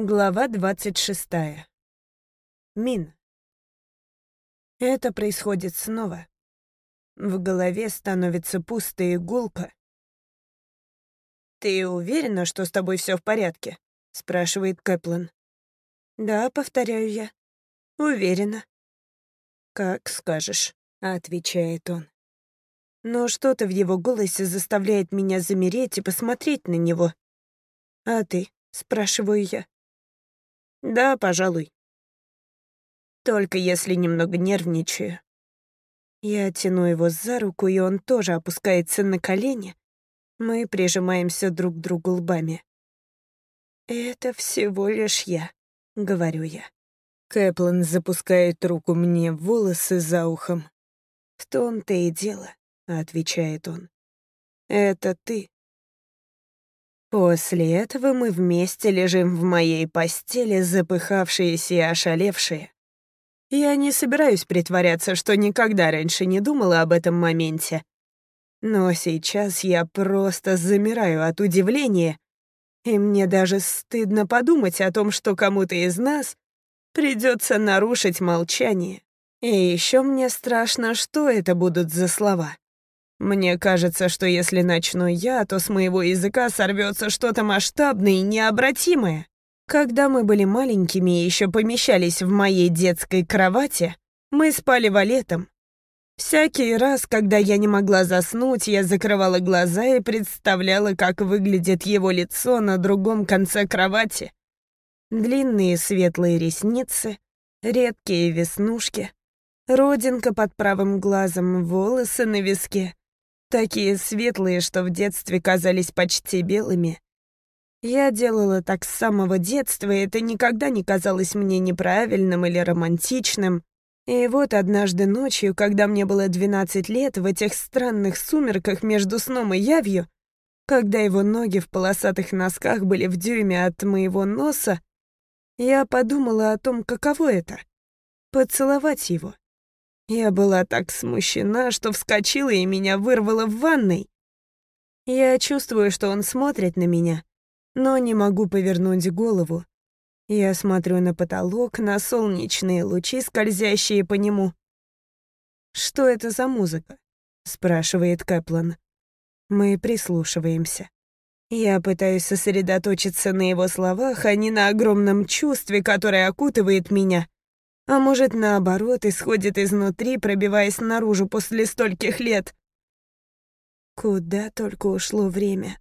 Глава 26. Мин. Это происходит снова. В голове становится пусто и гулко. «Ты уверена, что с тобой все в порядке?» — спрашивает Кэплин. «Да, повторяю я. Уверена». «Как скажешь», — отвечает он. Но что-то в его голосе заставляет меня замереть и посмотреть на него. «А ты?» — спрашиваю я. Да, пожалуй. Только если немного нервничаю. Я тяну его за руку, и он тоже опускается на колени. Мы прижимаемся друг к другу лбами. «Это всего лишь я», — говорю я. Кэплин запускает руку мне в волосы за ухом. «В том-то и дело», — отвечает он. «Это ты. После этого мы вместе лежим в моей постели, запыхавшиеся и ошалевшие. Я не собираюсь притворяться, что никогда раньше не думала об этом моменте. Но сейчас я просто замираю от удивления, и мне даже стыдно подумать о том, что кому-то из нас придется нарушить молчание. И еще мне страшно, что это будут за слова. Мне кажется, что если начну я, то с моего языка сорвется что-то масштабное и необратимое. Когда мы были маленькими и еще помещались в моей детской кровати, мы спали валетом. Всякий раз, когда я не могла заснуть, я закрывала глаза и представляла, как выглядит его лицо на другом конце кровати. Длинные светлые ресницы, редкие веснушки, родинка под правым глазом, волосы на виске. Такие светлые, что в детстве казались почти белыми. Я делала так с самого детства, и это никогда не казалось мне неправильным или романтичным. И вот однажды ночью, когда мне было 12 лет, в этих странных сумерках между сном и явью, когда его ноги в полосатых носках были в дюйме от моего носа, я подумала о том, каково это — поцеловать его. Я была так смущена, что вскочила и меня вырвало в ванной. Я чувствую, что он смотрит на меня, но не могу повернуть голову. Я смотрю на потолок, на солнечные лучи, скользящие по нему. «Что это за музыка?» — спрашивает Кэплан. Мы прислушиваемся. Я пытаюсь сосредоточиться на его словах, а не на огромном чувстве, которое окутывает меня. А может, наоборот, исходит изнутри, пробиваясь наружу после стольких лет. Куда только ушло время.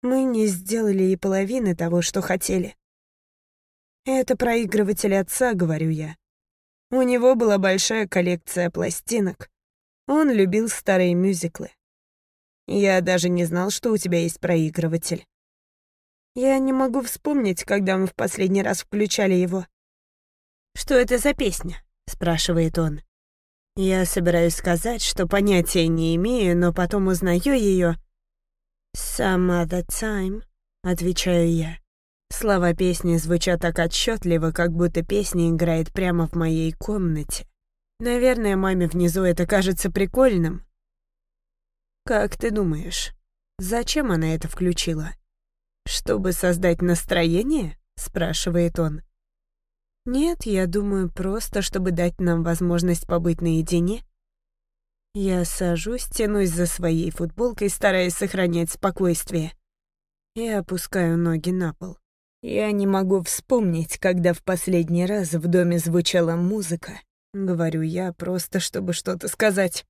Мы не сделали и половины того, что хотели. Это проигрыватель отца, говорю я. У него была большая коллекция пластинок. Он любил старые мюзиклы. Я даже не знал, что у тебя есть проигрыватель. Я не могу вспомнить, когда мы в последний раз включали его. «Что это за песня?» — спрашивает он. Я собираюсь сказать, что понятия не имею, но потом узнаю ее. «Some other time», — отвечаю я. Слова песни звучат так отчетливо, как будто песня играет прямо в моей комнате. Наверное, маме внизу это кажется прикольным. «Как ты думаешь, зачем она это включила?» «Чтобы создать настроение?» — спрашивает он. Нет, я думаю, просто, чтобы дать нам возможность побыть наедине. Я сажусь, тянусь за своей футболкой, стараясь сохранять спокойствие. И опускаю ноги на пол. Я не могу вспомнить, когда в последний раз в доме звучала музыка. Говорю я, просто чтобы что-то сказать.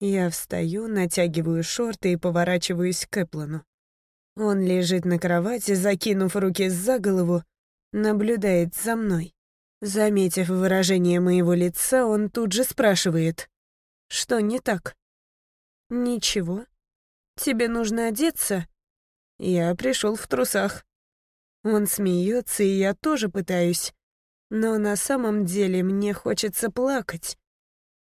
Я встаю, натягиваю шорты и поворачиваюсь к Эплану. Он лежит на кровати, закинув руки за голову, наблюдает за мной. Заметив выражение моего лица, он тут же спрашивает, что не так. «Ничего. Тебе нужно одеться?» Я пришел в трусах. Он смеется, и я тоже пытаюсь. Но на самом деле мне хочется плакать.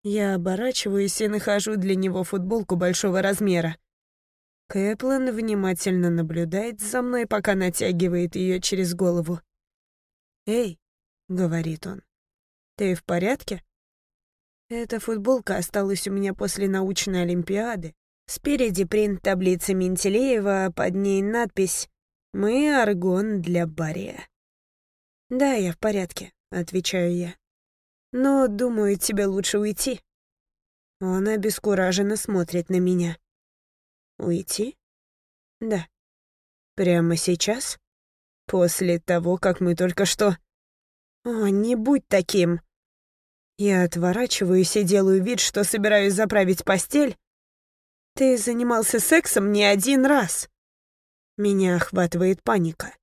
Я оборачиваюсь и нахожу для него футболку большого размера. Кэплин внимательно наблюдает за мной, пока натягивает ее через голову. «Эй», — говорит он, — «ты в порядке?» Эта футболка осталась у меня после научной олимпиады. Спереди принт таблицы Менделеева, а под ней надпись Мы аргон для Бария. Да, я в порядке, отвечаю я. Но, думаю, тебе лучше уйти. Он обескураженно смотрит на меня. Уйти? Да. Прямо сейчас? После того, как мы только что... О, не будь таким. Я отворачиваюсь и делаю вид, что собираюсь заправить постель. Ты занимался сексом не один раз. Меня охватывает паника.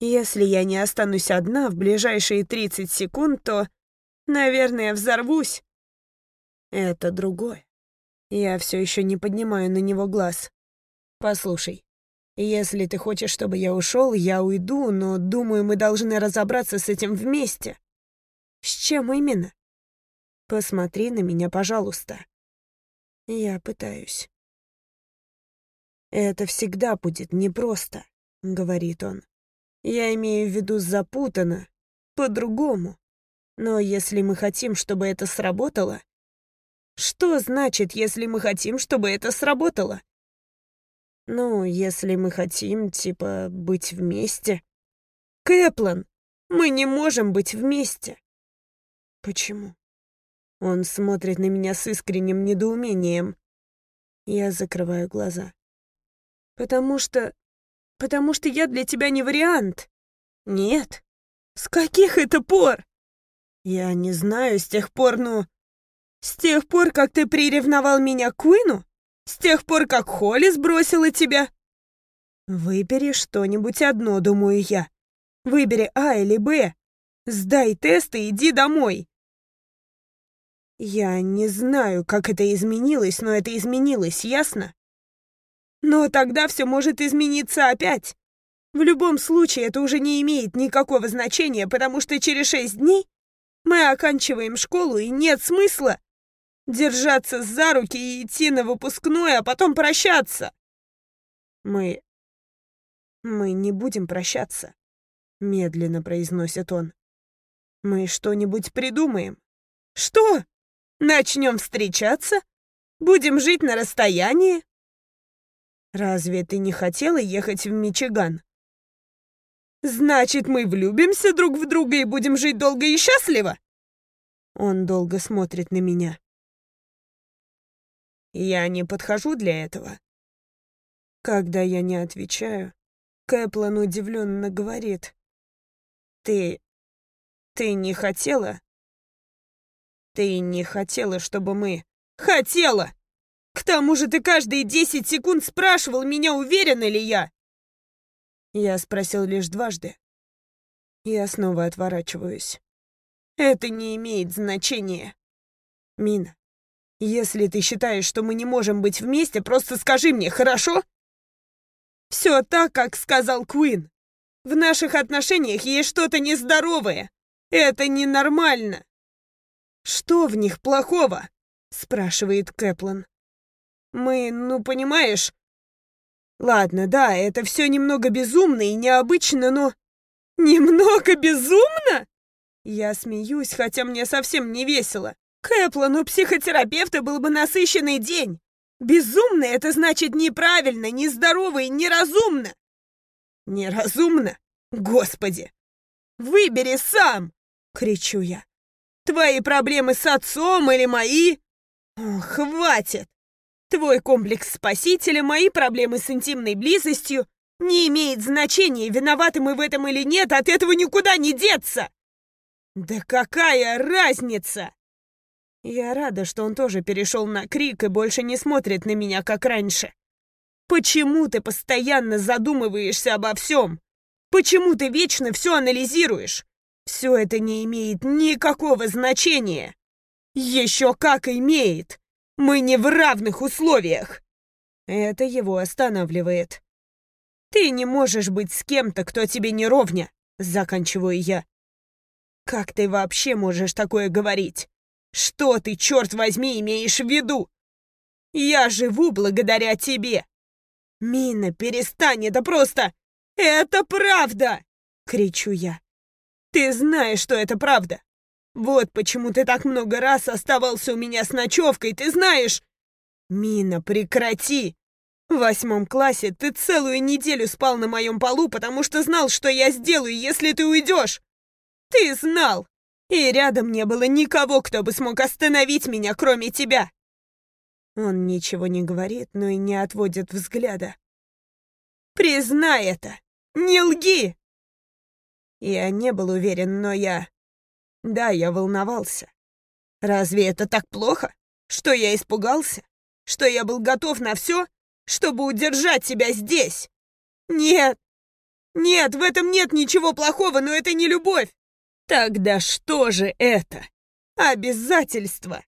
Если я не останусь одна в ближайшие 30 секунд, то, наверное, взорвусь. Это другое. Я все еще не поднимаю на него глаз. Послушай, если ты хочешь, чтобы я ушел, я уйду, но думаю, мы должны разобраться с этим вместе. С чем именно? Посмотри на меня, пожалуйста. Я пытаюсь. Это всегда будет непросто, говорит он. Я имею в виду запутанно, по-другому. Но если мы хотим, чтобы это сработало... Что значит, если мы хотим, чтобы это сработало? Ну, если мы хотим, типа, быть вместе. Кэплан, мы не можем быть вместе. Почему? Он смотрит на меня с искренним недоумением. Я закрываю глаза. Потому что... Потому что я для тебя не вариант. Нет. С каких это пор? Я не знаю, с тех пор, ну... С тех пор, как ты приревновал меня к Куину? С тех пор, как Холли сбросила тебя? Выбери что-нибудь одно, думаю я. Выбери А или Б. Сдай тест и иди домой. Я не знаю, как это изменилось, но это изменилось, ясно? Но тогда все может измениться опять. В любом случае, это уже не имеет никакого значения, потому что через шесть дней мы оканчиваем школу, и нет смысла держаться за руки и идти на выпускной, а потом прощаться. Мы... мы не будем прощаться, медленно произносит он. Мы что-нибудь придумаем. Что? Начнем встречаться? Будем жить на расстоянии? Разве ты не хотела ехать в Мичиган? Значит, мы влюбимся друг в друга и будем жить долго и счастливо? Он долго смотрит на меня. Я не подхожу для этого. Когда я не отвечаю, Кэплан удивленно говорит. Ты... ты не хотела? Ты не хотела, чтобы мы... Хотела! К тому же ты каждые десять секунд спрашивал меня, уверена ли я. Я спросил лишь дважды. Я снова отворачиваюсь. Это не имеет значения. Мина, если ты считаешь, что мы не можем быть вместе, просто скажи мне, хорошо? Все так, как сказал Куин. В наших отношениях есть что-то нездоровое. Это ненормально. Что в них плохого? Спрашивает Кэплан. Мы, ну, понимаешь... Ладно, да, это все немного безумно и необычно, но... Немного безумно? Я смеюсь, хотя мне совсем не весело. Кэплан, у психотерапевта был бы насыщенный день. Безумно — это значит неправильно, нездорово и неразумно. Неразумно? Господи! Выбери сам! Кричу я. Твои проблемы с отцом или мои? О, хватит! Твой комплекс спасителя, мои проблемы с интимной близостью не имеет значения, виноваты мы в этом или нет, от этого никуда не деться. Да какая разница? Я рада, что он тоже перешел на крик и больше не смотрит на меня, как раньше. Почему ты постоянно задумываешься обо всем? Почему ты вечно все анализируешь? Все это не имеет никакого значения. Еще как имеет. Мы не в равных условиях. Это его останавливает. Ты не можешь быть с кем-то, кто тебе не ровня, заканчиваю я. Как ты вообще можешь такое говорить? Что ты, черт возьми, имеешь в виду? Я живу благодаря тебе. Мина, перестань, это просто... Это правда! Кричу я. Ты знаешь, что это правда. Вот почему ты так много раз оставался у меня с ночевкой, ты знаешь? Мина, прекрати! В восьмом классе ты целую неделю спал на моем полу, потому что знал, что я сделаю, если ты уйдешь. Ты знал. И рядом не было никого, кто бы смог остановить меня, кроме тебя. Он ничего не говорит, но и не отводит взгляда. Признай это. Не лги. Я не был уверен, но я... Да, я волновался. Разве это так плохо? Что я испугался? Что я был готов на все, чтобы удержать тебя здесь? Нет! Нет, в этом нет ничего плохого, но это не любовь! Тогда что же это? Обязательство!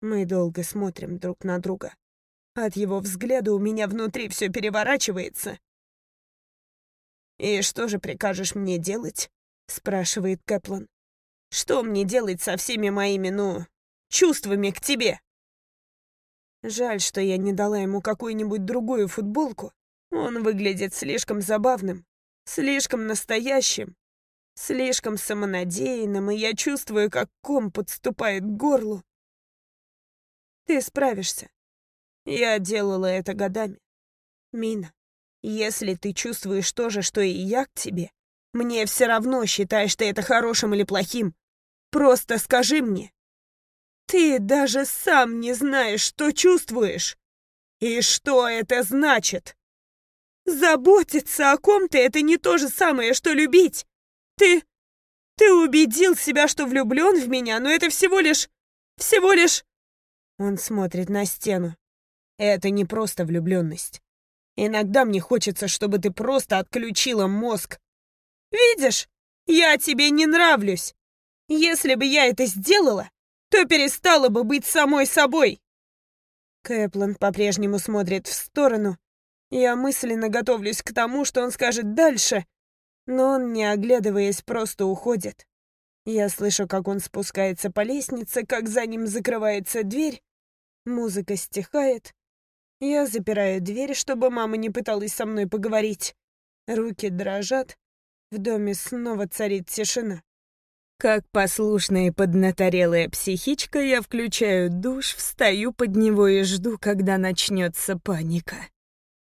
Мы долго смотрим друг на друга. От его взгляда у меня внутри все переворачивается. «И что же прикажешь мне делать?» — спрашивает Кэплан. «Что мне делать со всеми моими, ну, чувствами к тебе?» Жаль, что я не дала ему какую-нибудь другую футболку. Он выглядит слишком забавным, слишком настоящим, слишком самонадеянным, и я чувствую, как ком подступает к горлу. Ты справишься. Я делала это годами. Мина, если ты чувствуешь то же, что и я к тебе, мне все равно, считаешь ты это хорошим или плохим. Просто скажи мне. Ты даже сам не знаешь, что чувствуешь. И что это значит? Заботиться о ком-то — это не то же самое, что любить. Ты... ты убедил себя, что влюблен в меня, но это всего лишь... всего лишь... Он смотрит на стену. Это не просто влюбленность. Иногда мне хочется, чтобы ты просто отключила мозг. Видишь, я тебе не нравлюсь. Если бы я это сделала, то перестала бы быть самой собой. Кэплан по-прежнему смотрит в сторону. Я мысленно готовлюсь к тому, что он скажет дальше, но он, не оглядываясь, просто уходит. Я слышу, как он спускается по лестнице, как за ним закрывается дверь. Музыка стихает. Я запираю дверь, чтобы мама не пыталась со мной поговорить. Руки дрожат. В доме снова царит тишина. Как послушная и поднаторелая психичка, я включаю душ, встаю под него и жду, когда начнется паника.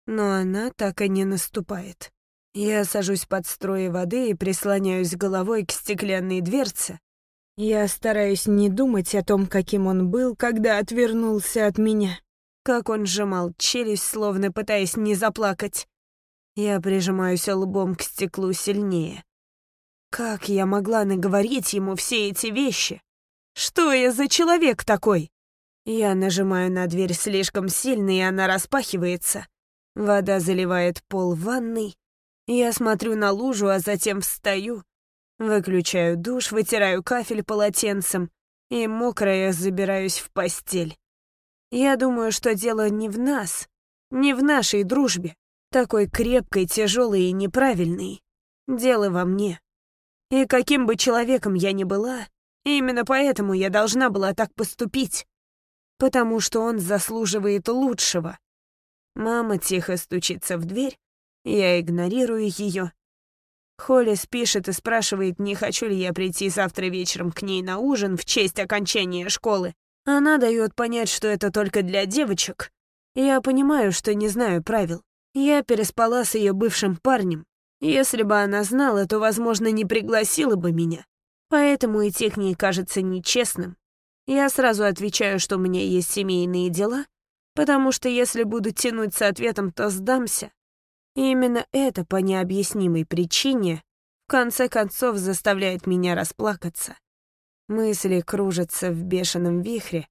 Но она так и не наступает. Я сажусь под строи воды и прислоняюсь головой к стеклянной дверце. Я стараюсь не думать о том, каким он был, когда отвернулся от меня как он сжимал челюсть, словно пытаясь не заплакать. Я прижимаюсь лбом к стеклу сильнее. Как я могла наговорить ему все эти вещи? Что я за человек такой? Я нажимаю на дверь слишком сильно, и она распахивается. Вода заливает пол ванной. Я смотрю на лужу, а затем встаю. Выключаю душ, вытираю кафель полотенцем и мокрая забираюсь в постель. Я думаю, что дело не в нас, не в нашей дружбе, такой крепкой, тяжелой и неправильной. Дело во мне. И каким бы человеком я ни была, именно поэтому я должна была так поступить. Потому что он заслуживает лучшего. Мама тихо стучится в дверь, я игнорирую ее. Холлис пишет и спрашивает, не хочу ли я прийти завтра вечером к ней на ужин в честь окончания школы. Она дает понять, что это только для девочек. Я понимаю, что не знаю правил. Я переспала с ее бывшим парнем. Если бы она знала, то, возможно, не пригласила бы меня. Поэтому идти к ней кажется нечестным. Я сразу отвечаю, что у меня есть семейные дела, потому что если буду тянуть с ответом, то сдамся. И именно это по необъяснимой причине в конце концов заставляет меня расплакаться. Мысли кружатся в бешеном вихре.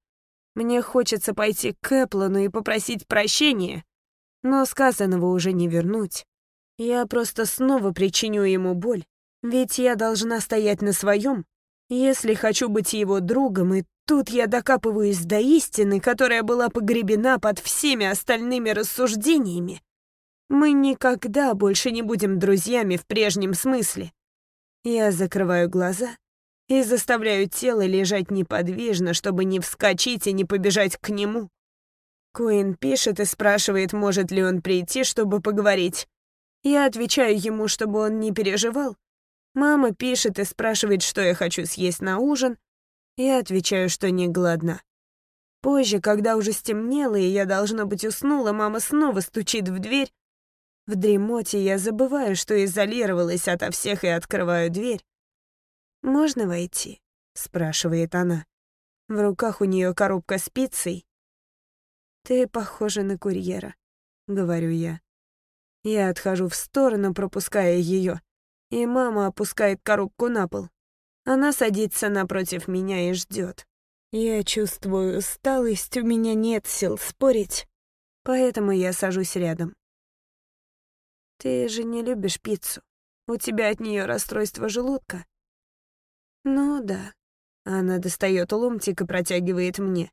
Мне хочется пойти к Кэплану и попросить прощения, но сказанного уже не вернуть. Я просто снова причиню ему боль, ведь я должна стоять на своем, если хочу быть его другом, и тут я докапываюсь до истины, которая была погребена под всеми остальными рассуждениями. Мы никогда больше не будем друзьями в прежнем смысле. Я закрываю глаза и заставляю тело лежать неподвижно, чтобы не вскочить и не побежать к нему. Куин пишет и спрашивает, может ли он прийти, чтобы поговорить. Я отвечаю ему, чтобы он не переживал. Мама пишет и спрашивает, что я хочу съесть на ужин. Я отвечаю, что не голодна. Позже, когда уже стемнело, и я, должно быть, уснула, мама снова стучит в дверь. В дремоте я забываю, что изолировалась ото всех и открываю дверь. «Можно войти?» — спрашивает она. В руках у нее коробка с пиццей. «Ты похожа на курьера», — говорю я. Я отхожу в сторону, пропуская ее, и мама опускает коробку на пол. Она садится напротив меня и ждет. Я чувствую усталость, у меня нет сил спорить, поэтому я сажусь рядом. Ты же не любишь пиццу. У тебя от нее расстройство желудка. Ну да. Она достает ломтик и протягивает мне.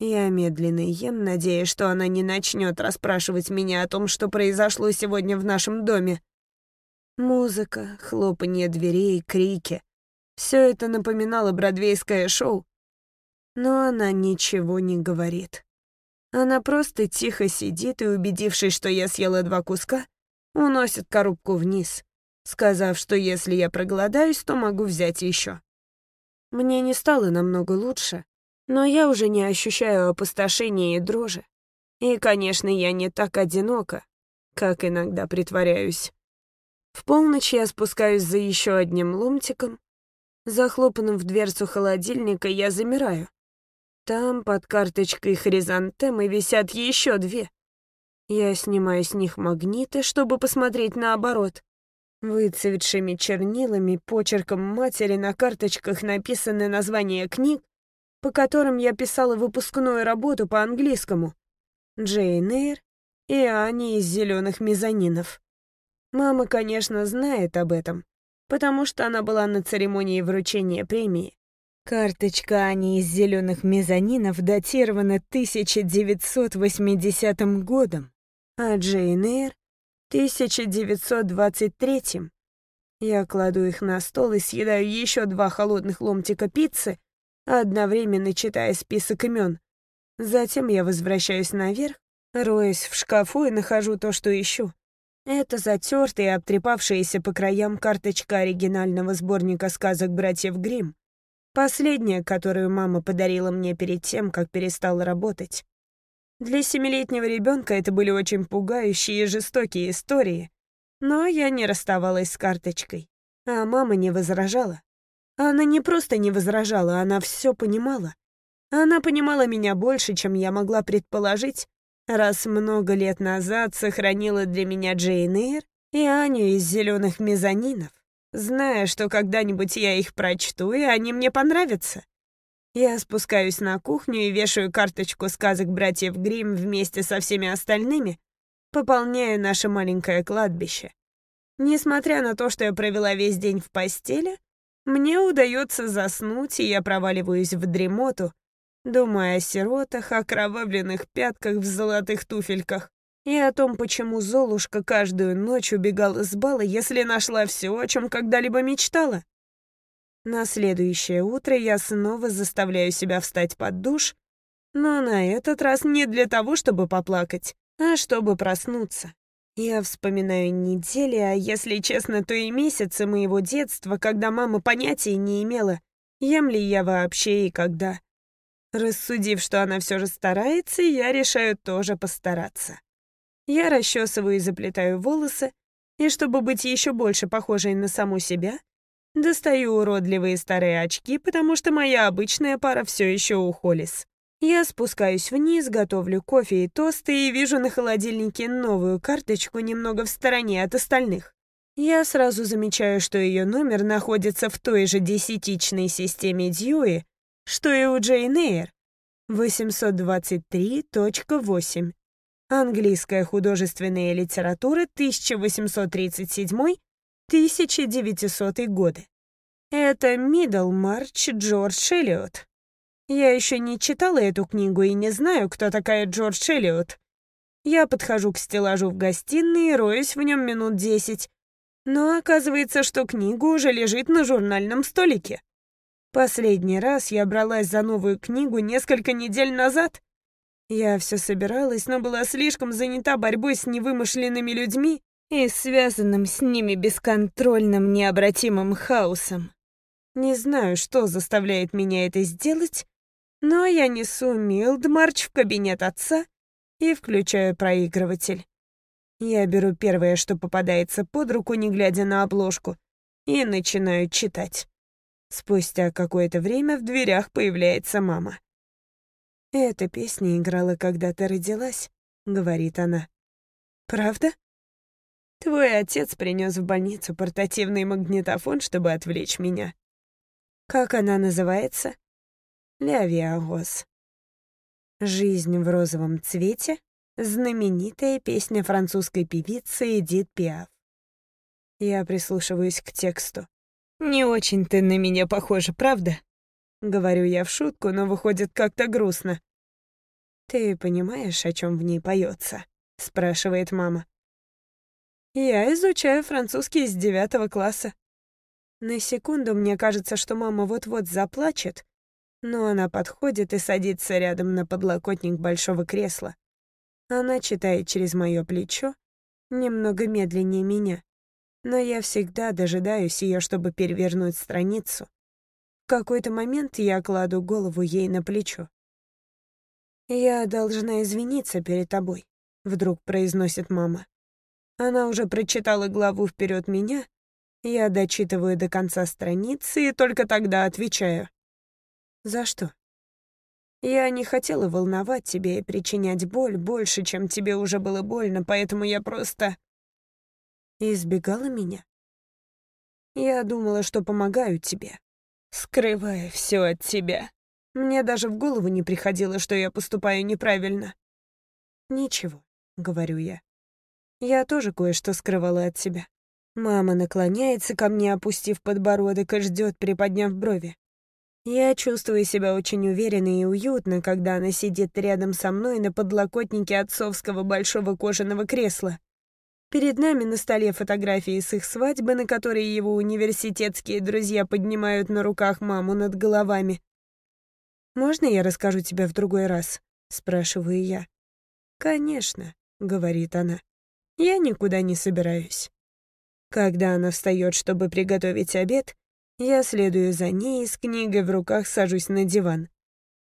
Я медленно ем, надеясь, что она не начнет расспрашивать меня о том, что произошло сегодня в нашем доме. Музыка, хлопанье дверей, крики. Все это напоминало бродвейское шоу. Но она ничего не говорит. Она просто тихо сидит и, убедившись, что я съела два куска, уносит коробку вниз, сказав, что если я проголодаюсь, то могу взять еще. Мне не стало намного лучше, но я уже не ощущаю опустошения и дрожи. И, конечно, я не так одинока, как иногда притворяюсь. В полночь я спускаюсь за еще одним ломтиком. Захлопанным в дверцу холодильника я замираю. Там под карточкой хризантемы висят еще две. Я снимаю с них магниты, чтобы посмотреть наоборот. Выцветшими чернилами, почерком матери на карточках написаны названия книг, по которым я писала выпускную работу по английскому. Джейн Эйр и Ани из зеленых мезонинов. Мама, конечно, знает об этом, потому что она была на церемонии вручения премии. Карточка Ани из зеленых мезонинов датирована 1980 годом а Джейн Эйр — 1923-м. Я кладу их на стол и съедаю еще два холодных ломтика пиццы, одновременно читая список имен. Затем я возвращаюсь наверх, роюсь в шкафу и нахожу то, что ищу. Это затертая и обтрепавшаяся по краям карточка оригинального сборника сказок братьев Гримм. Последняя, которую мама подарила мне перед тем, как перестала работать. Для семилетнего ребенка это были очень пугающие и жестокие истории. Но я не расставалась с карточкой. А мама не возражала. Она не просто не возражала, она все понимала. Она понимала меня больше, чем я могла предположить, раз много лет назад сохранила для меня Джейн Эйр и Аню из зеленых мезонинов, зная, что когда-нибудь я их прочту, и они мне понравятся. Я спускаюсь на кухню и вешаю карточку сказок братьев Гримм вместе со всеми остальными, пополняя наше маленькое кладбище. Несмотря на то, что я провела весь день в постели, мне удается заснуть, и я проваливаюсь в дремоту, думая о сиротах, о кровавленных пятках в золотых туфельках и о том, почему Золушка каждую ночь убегала с бала, если нашла все, о чем когда-либо мечтала. На следующее утро я снова заставляю себя встать под душ, но на этот раз не для того, чтобы поплакать, а чтобы проснуться. Я вспоминаю недели, а если честно, то и месяцы моего детства, когда мама понятия не имела, ем ли я вообще и когда. Рассудив, что она все же старается, я решаю тоже постараться. Я расчесываю и заплетаю волосы, и чтобы быть еще больше похожей на саму себя, Достаю уродливые старые очки, потому что моя обычная пара все еще у Холлис. Я спускаюсь вниз, готовлю кофе и тосты и вижу на холодильнике новую карточку немного в стороне от остальных. Я сразу замечаю, что ее номер находится в той же десятичной системе Дьюи, что и у Джейн Эйр. 823.8. Английская художественная литература 1837 1900 годы. Это Миддлмарч Джордж Эллиот. Я еще не читала эту книгу и не знаю, кто такая Джордж Эллиот. Я подхожу к стеллажу в гостиной и роюсь в нем минут десять. Но оказывается, что книга уже лежит на журнальном столике. Последний раз я бралась за новую книгу несколько недель назад. Я все собиралась, но была слишком занята борьбой с невымышленными людьми, и связанным с ними бесконтрольным необратимым хаосом. Не знаю, что заставляет меня это сделать, Но я несу Милдмарч в кабинет отца и включаю проигрыватель. Я беру первое, что попадается под руку, не глядя на обложку, и начинаю читать. Спустя какое-то время в дверях появляется мама. «Эта песня играла, когда ты родилась», — говорит она. «Правда?» «Твой отец принес в больницу портативный магнитофон, чтобы отвлечь меня». «Как она называется?» «Лявиагос». «Жизнь в розовом цвете» — знаменитая песня французской певицы Эдит Пиаф. Я прислушиваюсь к тексту. «Не очень ты на меня похожа, правда?» Говорю я в шутку, но выходит как-то грустно. «Ты понимаешь, о чем в ней поется? спрашивает мама. «Я изучаю французский с девятого класса». На секунду мне кажется, что мама вот-вот заплачет, но она подходит и садится рядом на подлокотник большого кресла. Она читает через мое плечо, немного медленнее меня но я всегда дожидаюсь ее, чтобы перевернуть страницу. В какой-то момент я кладу голову ей на плечо. «Я должна извиниться перед тобой», — вдруг произносит мама. Она уже прочитала главу вперед меня, я дочитываю до конца страницы и только тогда отвечаю. «За что?» «Я не хотела волновать тебя и причинять боль больше, чем тебе уже было больно, поэтому я просто...» избегала меня. Я думала, что помогаю тебе, скрывая все от тебя. Мне даже в голову не приходило, что я поступаю неправильно. Ничего, говорю я. Я тоже кое-что скрывала от тебя. Мама наклоняется ко мне, опустив подбородок, и ждет, приподняв брови. Я чувствую себя очень уверенно и уютно, когда она сидит рядом со мной на подлокотнике отцовского большого кожаного кресла. Перед нами на столе фотографии с их свадьбы, на которые его университетские друзья поднимают на руках маму над головами. «Можно я расскажу тебе в другой раз?» — спрашиваю я. «Конечно», — говорит она. «Я никуда не собираюсь». Когда она встает, чтобы приготовить обед, я следую за ней с книгой в руках сажусь на диван.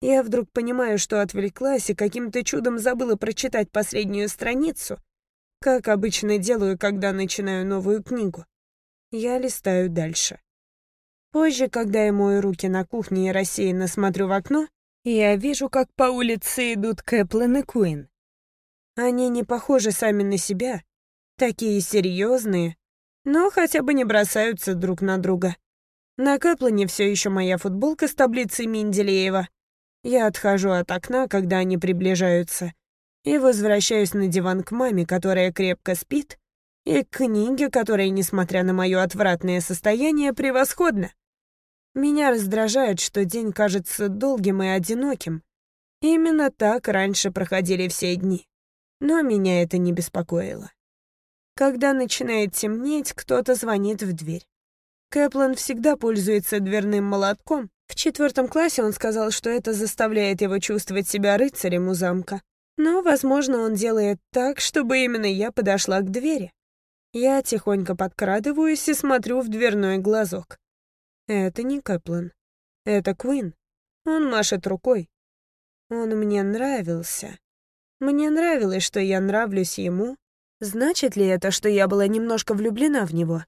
Я вдруг понимаю, что отвлеклась и каким-то чудом забыла прочитать последнюю страницу, как обычно делаю, когда начинаю новую книгу. Я листаю дальше. Позже, когда я мою руки на кухне и рассеянно смотрю в окно, я вижу, как по улице идут Кэплин и Куин. Они не похожи сами на себя, такие серьезные, но хотя бы не бросаются друг на друга. На Кэплине все еще моя футболка с таблицей Менделеева. Я отхожу от окна, когда они приближаются, и возвращаюсь на диван к маме, которая крепко спит, и к книге, которая, несмотря на мое отвратное состояние, превосходна. Меня раздражает, что день кажется долгим и одиноким. Именно так раньше проходили все дни. Но меня это не беспокоило. Когда начинает темнеть, кто-то звонит в дверь. Кэплан всегда пользуется дверным молотком. В четвертом классе он сказал, что это заставляет его чувствовать себя рыцарем у замка. Но, возможно, он делает так, чтобы именно я подошла к двери. Я тихонько подкрадываюсь и смотрю в дверной глазок. Это не Кэплан. Это Куин. Он машет рукой. Он мне нравился. Мне нравилось, что я нравлюсь ему. Значит ли это, что я была немножко влюблена в него?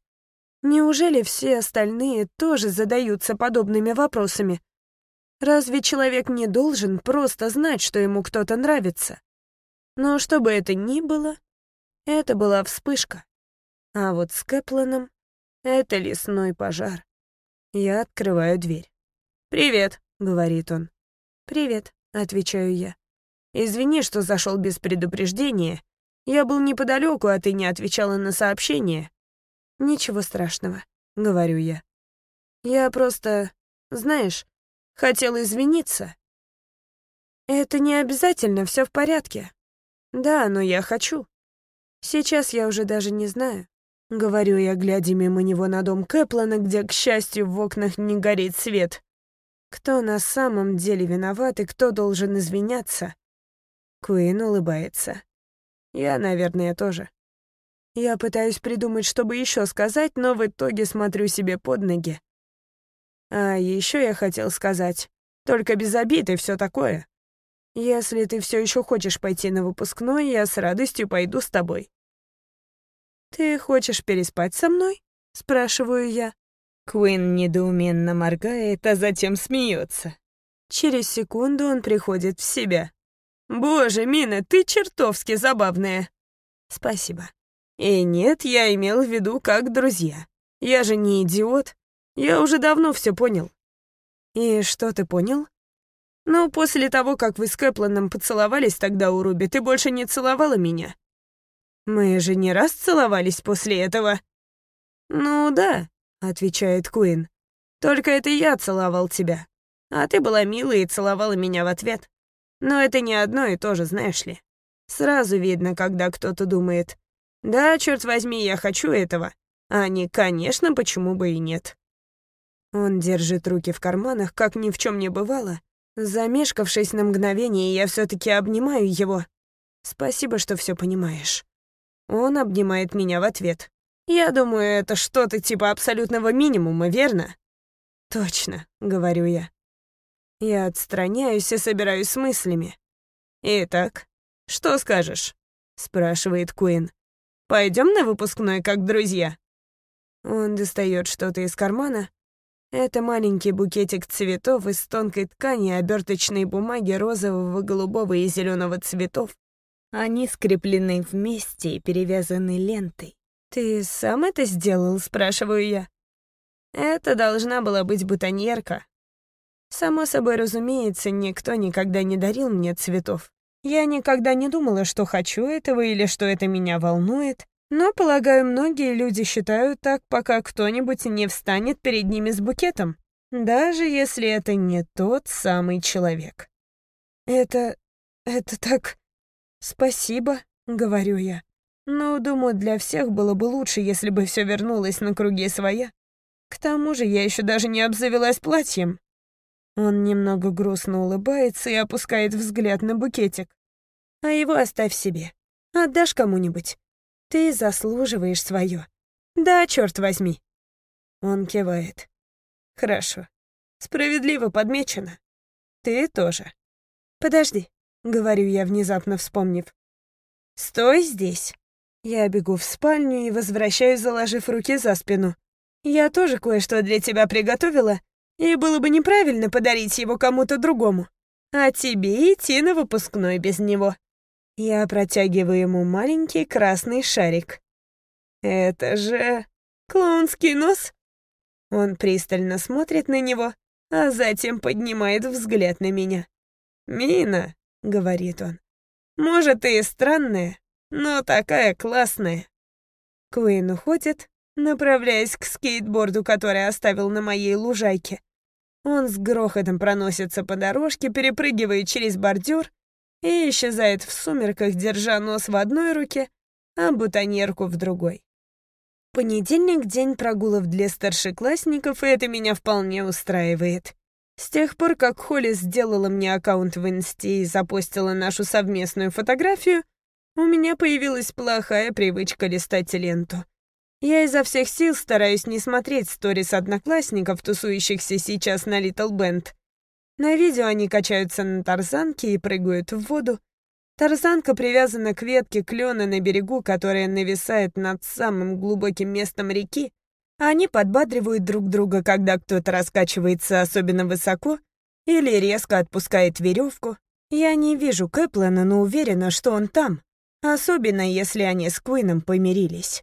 Неужели все остальные тоже задаются подобными вопросами? Разве человек не должен просто знать, что ему кто-то нравится? Но что бы это ни было, это была вспышка. А вот с Кэпланом это лесной пожар. Я открываю дверь. «Привет», — говорит он. «Привет», — отвечаю я. «Извини, что зашел без предупреждения. Я был неподалеку, а ты не отвечала на сообщение». «Ничего страшного», — говорю я. «Я просто, знаешь, Хотел извиниться. Это не обязательно, все в порядке. Да, но я хочу. Сейчас я уже даже не знаю. Говорю я, глядя мимо него на дом Кэплана, где, к счастью, в окнах не горит свет. Кто на самом деле виноват и кто должен извиняться? Куин улыбается. Я, наверное, тоже. Я пытаюсь придумать, чтобы еще сказать, но в итоге смотрю себе под ноги. А еще я хотел сказать, Только без обид и все такое. Если ты все еще хочешь пойти на выпускной, я с радостью пойду с тобой. Ты хочешь переспать со мной? Спрашиваю я. Куин недоуменно моргает, а затем смеется. Через секунду он приходит в себя. «Боже, Мина, ты чертовски забавная!» «Спасибо». «И нет, я имел в виду как друзья. Я же не идиот. Я уже давно все понял». «И что ты понял?» «Ну, после того, как вы с Кэпланом поцеловались тогда у Руби, ты больше не целовала меня». «Мы же не раз целовались после этого». «Ну да», — отвечает Куин. «Только это я целовал тебя, а ты была милая и целовала меня в ответ». Но это не одно и то же, знаешь ли. Сразу видно, когда кто-то думает, «Да, черт возьми, я хочу этого», а не «конечно, почему бы и нет». Он держит руки в карманах, как ни в чем не бывало. Замешкавшись на мгновение, я все таки обнимаю его. «Спасибо, что все понимаешь». Он обнимает меня в ответ. «Я думаю, это что-то типа абсолютного минимума, верно?» «Точно», — говорю я. Я отстраняюсь и собираюсь с мыслями. «Итак, что скажешь?» — спрашивает Куин. Пойдем на выпускной, как друзья?» Он достает что-то из кармана. Это маленький букетик цветов из тонкой ткани оберточной бумаги розового, голубого и зеленого цветов. Они скреплены вместе и перевязаны лентой. «Ты сам это сделал?» — спрашиваю я. «Это должна была быть бутоньерка», Само собой разумеется, никто никогда не дарил мне цветов. Я никогда не думала, что хочу этого или что это меня волнует, но, полагаю, многие люди считают так, пока кто-нибудь не встанет перед ними с букетом, даже если это не тот самый человек. «Это... это так... спасибо», — говорю я. Но, думаю, для всех было бы лучше, если бы все вернулось на круги своя. К тому же я еще даже не обзавелась платьем. Он немного грустно улыбается и опускает взгляд на букетик. А его оставь себе. Отдашь кому-нибудь. Ты заслуживаешь свое. Да, черт возьми. Он кивает. Хорошо. Справедливо подмечено. Ты тоже. Подожди, говорю я, внезапно вспомнив. Стой здесь. Я бегу в спальню и возвращаюсь, заложив руки за спину. Я тоже кое-что для тебя приготовила, и было бы неправильно подарить его кому-то другому. А тебе идти на выпускной без него. Я протягиваю ему маленький красный шарик. Это же клоунский нос. Он пристально смотрит на него, а затем поднимает взгляд на меня. «Мина», — говорит он, — «может, ты и странная, но такая классная». Куин уходит, направляясь к скейтборду, который оставил на моей лужайке. Он с грохотом проносится по дорожке, перепрыгивает через бордюр и исчезает в сумерках, держа нос в одной руке, а бутоньерку в другой. Понедельник — день прогулов для старшеклассников, и это меня вполне устраивает. С тех пор, как Холли сделала мне аккаунт в Инсте и запостила нашу совместную фотографию, у меня появилась плохая привычка листать ленту. Я изо всех сил стараюсь не смотреть сторис одноклассников, тусующихся сейчас на Литл Бенд. На видео они качаются на тарзанке и прыгают в воду. Тарзанка привязана к ветке клена на берегу, которая нависает над самым глубоким местом реки. Они подбадривают друг друга, когда кто-то раскачивается особенно высоко или резко отпускает веревку. Я не вижу Кэплана, но уверена, что он там. Особенно, если они с Куином помирились.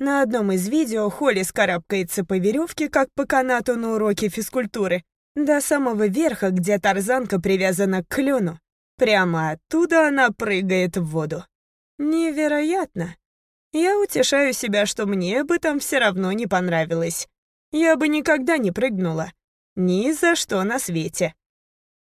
На одном из видео Холли скарабкается по веревке, как по канату на уроке физкультуры, до самого верха, где тарзанка привязана к клену. Прямо оттуда она прыгает в воду. Невероятно. Я утешаю себя, что мне бы там все равно не понравилось. Я бы никогда не прыгнула. Ни за что на свете.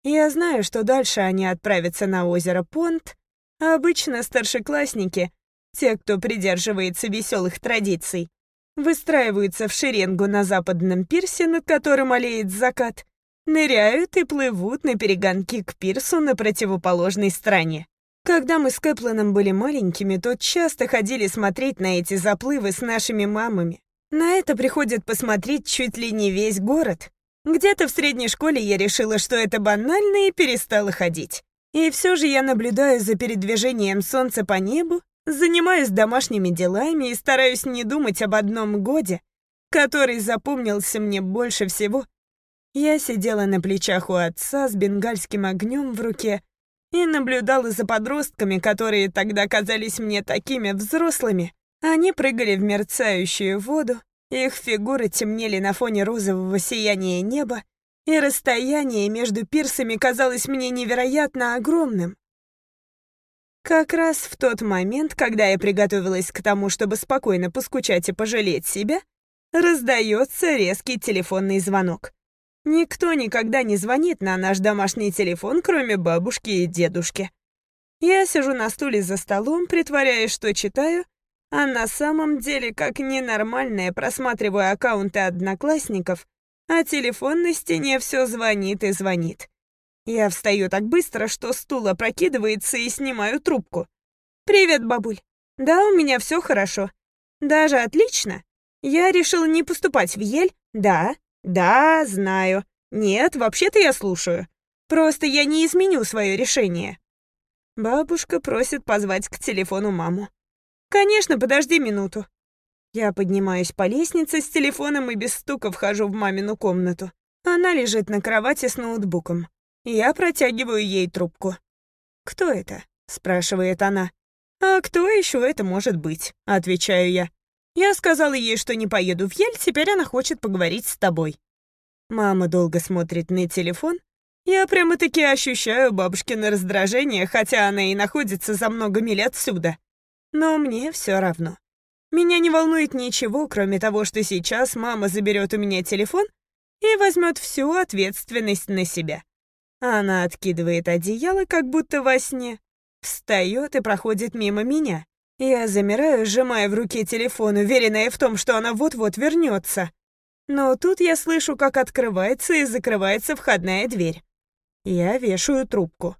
Я знаю, что дальше они отправятся на озеро Понт. Обычно старшеклассники те, кто придерживается веселых традиций, выстраиваются в шеренгу на западном пирсе, над которым олеет закат, ныряют и плывут на перегонки к пирсу на противоположной стороне. Когда мы с Кэпланом были маленькими, то часто ходили смотреть на эти заплывы с нашими мамами. На это приходит посмотреть чуть ли не весь город. Где-то в средней школе я решила, что это банально, и перестала ходить. И все же я наблюдаю за передвижением солнца по небу, занимаюсь домашними делами и стараюсь не думать об одном годе, который запомнился мне больше всего. Я сидела на плечах у отца с бенгальским огнем в руке и наблюдала за подростками, которые тогда казались мне такими взрослыми. Они прыгали в мерцающую воду, их фигуры темнели на фоне розового сияния неба, и расстояние между пирсами казалось мне невероятно огромным. Как раз в тот момент, когда я приготовилась к тому, чтобы спокойно поскучать и пожалеть себя, раздается резкий телефонный звонок. Никто никогда не звонит на наш домашний телефон, кроме бабушки и дедушки. Я сижу на стуле за столом, притворяясь, что читаю, а на самом деле, как ненормальная, просматриваю аккаунты одноклассников, а телефон на стене все звонит и звонит. Я встаю так быстро, что стул опрокидывается и снимаю трубку. «Привет, бабуль. Да, у меня все хорошо. Даже отлично. Я решила не поступать в Ель. Да, да, знаю. Нет, вообще-то я слушаю. Просто я не изменю свое решение». Бабушка просит позвать к телефону маму. «Конечно, подожди минуту». Я поднимаюсь по лестнице с телефоном и без стука вхожу в мамину комнату. Она лежит на кровати с ноутбуком. Я протягиваю ей трубку. «Кто это?» — спрашивает она. «А кто еще это может быть?» — отвечаю я. «Я сказала ей, что не поеду в Ель, теперь она хочет поговорить с тобой». Мама долго смотрит на телефон. Я прямо-таки ощущаю бабушкино раздражение, хотя она и находится за много миль отсюда. Но мне все равно. Меня не волнует ничего, кроме того, что сейчас мама заберет у меня телефон и возьмет всю ответственность на себя. Она откидывает одеяло, как будто во сне, встает и проходит мимо меня. Я замираю, сжимая в руке телефон, уверенная в том, что она вот-вот вернется. Но тут я слышу, как открывается и закрывается входная дверь. Я вешаю трубку.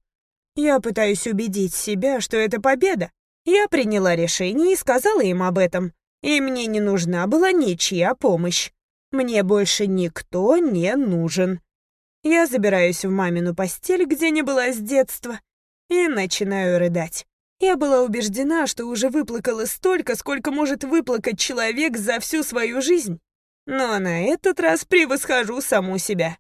Я пытаюсь убедить себя, что это победа, я приняла решение и сказала им об этом. И мне не нужна была ничья помощь. Мне больше никто не нужен. Я забираюсь в мамину постель, где не была с детства, и начинаю рыдать. Я была убеждена, что уже выплакала столько, сколько может выплакать человек за всю свою жизнь. Но на этот раз превосхожу саму себя.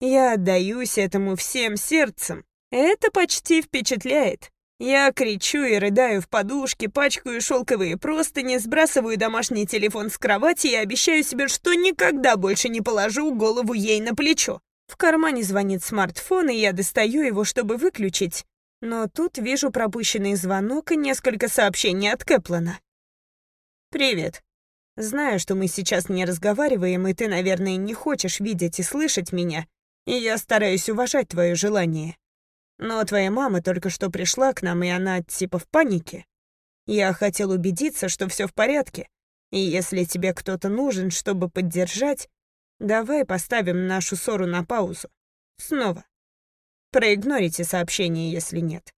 Я отдаюсь этому всем сердцем. Это почти впечатляет. Я кричу и рыдаю в подушке, пачкаю шелковые простыни, сбрасываю домашний телефон с кровати и обещаю себе, что никогда больше не положу голову ей на плечо. В кармане звонит смартфон, и я достаю его, чтобы выключить. Но тут вижу пропущенный звонок и несколько сообщений от Кэплана. «Привет. Знаю, что мы сейчас не разговариваем, и ты, наверное, не хочешь видеть и слышать меня, и я стараюсь уважать твое желание. Но твоя мама только что пришла к нам, и она типа в панике. Я хотел убедиться, что все в порядке. И если тебе кто-то нужен, чтобы поддержать, давай поставим нашу ссору на паузу. Снова. Проигнорите сообщение, если нет.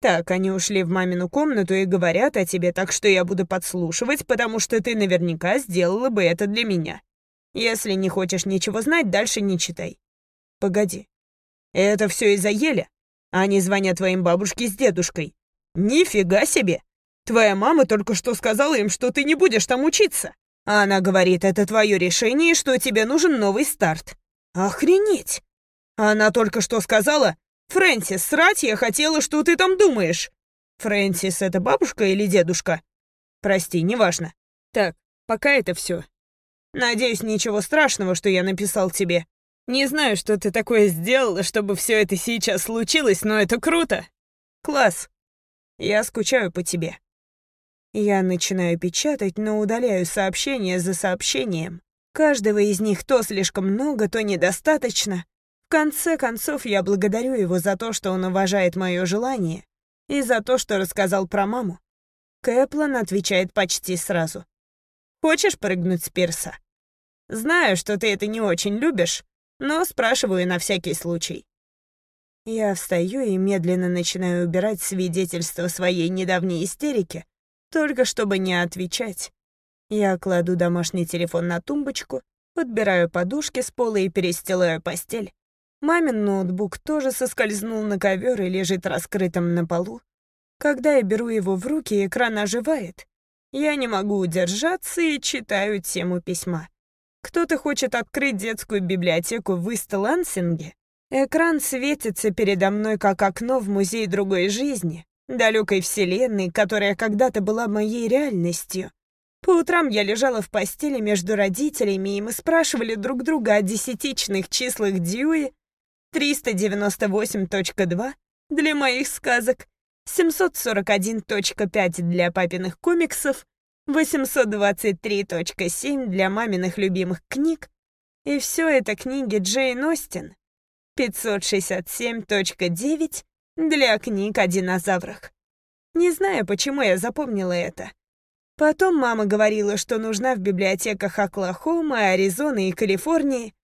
Так, они ушли в мамину комнату и говорят о тебе, так что я буду подслушивать, потому что ты наверняка сделала бы это для меня. Если не хочешь ничего знать, дальше не читай. Погоди. Это все из-за Еля? Они звонят твоим бабушке с дедушкой. Нифига себе! Твоя мама только что сказала им, что ты не будешь там учиться. Она говорит, это твое решение, что тебе нужен новый старт. Охренеть! Она только что сказала, Фрэнсис, срать я хотела, что ты там думаешь. Фрэнсис — это бабушка или дедушка? Прости, неважно. Так, пока это все. Надеюсь, ничего страшного, что я написал тебе. Не знаю, что ты такое сделала, чтобы все это сейчас случилось, но это круто. Класс. Я скучаю по тебе. Я начинаю печатать, но удаляю сообщение за сообщением. Каждого из них то слишком много, то недостаточно. В конце концов, я благодарю его за то, что он уважает мое желание, и за то, что рассказал про маму. Кэплан отвечает почти сразу. «Хочешь прыгнуть с пирса?» «Знаю, что ты это не очень любишь, но спрашиваю на всякий случай. Я встаю и медленно начинаю убирать свидетельство своей недавней истерики, только чтобы не отвечать. Я кладу домашний телефон на тумбочку, Подбираю подушки с пола и перестилаю постель. Мамин ноутбук тоже соскользнул на ковер и лежит раскрытым на полу. Когда я беру его в руки, экран оживает. Я не могу удержаться и читаю тему письма. Кто-то хочет открыть детскую библиотеку в Ист-Лансинге. Экран светится передо мной, как окно в музей другой жизни, далекой вселенной, которая когда-то была моей реальностью. По утрам я лежала в постели между родителями, и мы спрашивали друг друга о десятичных числах Дьюи, 398.2 для моих сказок, 741.5 для папиных комиксов, 823.7 для маминых любимых книг, и все это книги Джейн Остин, 567.9 для книг о динозаврах. Не знаю, почему я запомнила это. Потом мама говорила, что нужна в библиотеках Оклахомы, Аризоны и Калифорнии,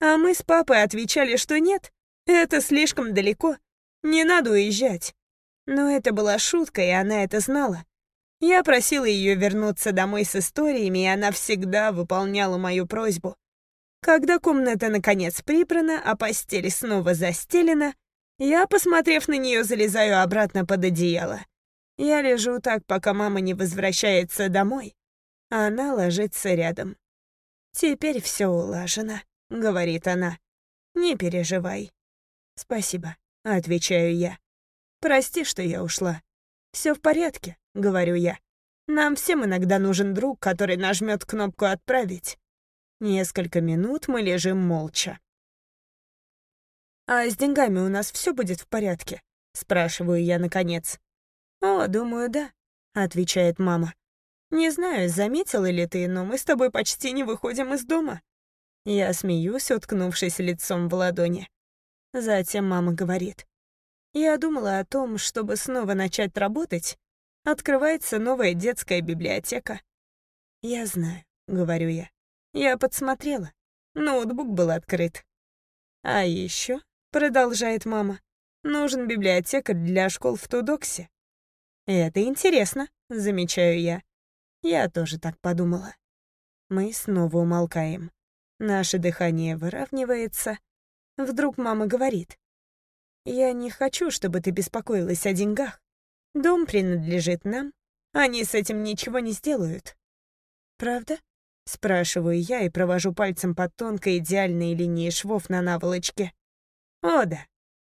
а мы с папой отвечали, что нет, это слишком далеко, не надо уезжать. Но это была шутка, и она это знала. Я просила ее вернуться домой с историями, и она всегда выполняла мою просьбу. Когда комната наконец прибрана, а постель снова застелена, я, посмотрев на нее, залезаю обратно под одеяло. Я лежу так, пока мама не возвращается домой, а она ложится рядом. «Теперь все улажено», — говорит она. «Не переживай». «Спасибо», — отвечаю я. Прости, что я ушла. Все в порядке, говорю я. Нам всем иногда нужен друг, который нажмет кнопку «Отправить». Несколько минут мы лежим молча. «А с деньгами у нас все будет в порядке?» — спрашиваю я наконец. «О, думаю, да», — отвечает мама. «Не знаю, заметила ли ты, но мы с тобой почти не выходим из дома». Я смеюсь, уткнувшись лицом в ладони. Затем мама говорит. Я думала о том, чтобы снова начать работать. Открывается новая детская библиотека. Я знаю, говорю я. Я подсмотрела. Ноутбук был открыт. А еще, продолжает мама, нужен библиотекарь для школ в Тудоксе. Это интересно, замечаю я. Я тоже так подумала. Мы снова умолкаем. Наше дыхание выравнивается. Вдруг мама говорит. Я не хочу, чтобы ты беспокоилась о деньгах. Дом принадлежит нам. Они с этим ничего не сделают. Правда? Спрашиваю я и провожу пальцем по тонкой идеальной линии швов на наволочке. О да,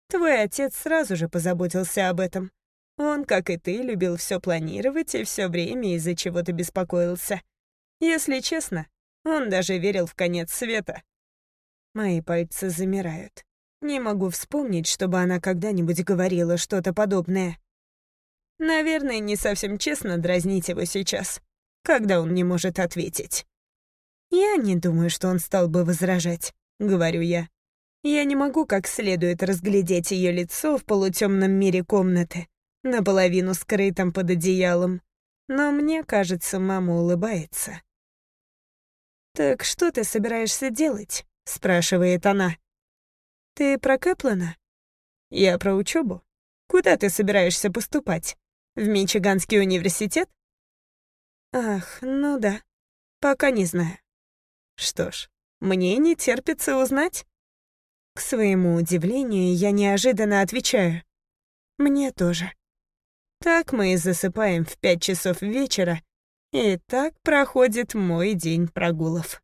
твой отец сразу же позаботился об этом. Он, как и ты, любил все планировать и все время из-за чего-то беспокоился. Если честно, он даже верил в конец света. Мои пальцы замирают. Не могу вспомнить, чтобы она когда-нибудь говорила что-то подобное. Наверное, не совсем честно дразнить его сейчас, когда он не может ответить. «Я не думаю, что он стал бы возражать», — говорю я. Я не могу как следует разглядеть ее лицо в полутемном мире комнаты, наполовину скрытом под одеялом, но мне кажется, мама улыбается. «Так что ты собираешься делать?» — спрашивает она. «Ты про Кэплана?» «Я про учебу. Куда ты собираешься поступать? В Мичиганский университет?» «Ах, ну да. Пока не знаю». «Что ж, мне не терпится узнать». К своему удивлению, я неожиданно отвечаю. «Мне тоже». Так мы и засыпаем в пять часов вечера, и так проходит мой день прогулов.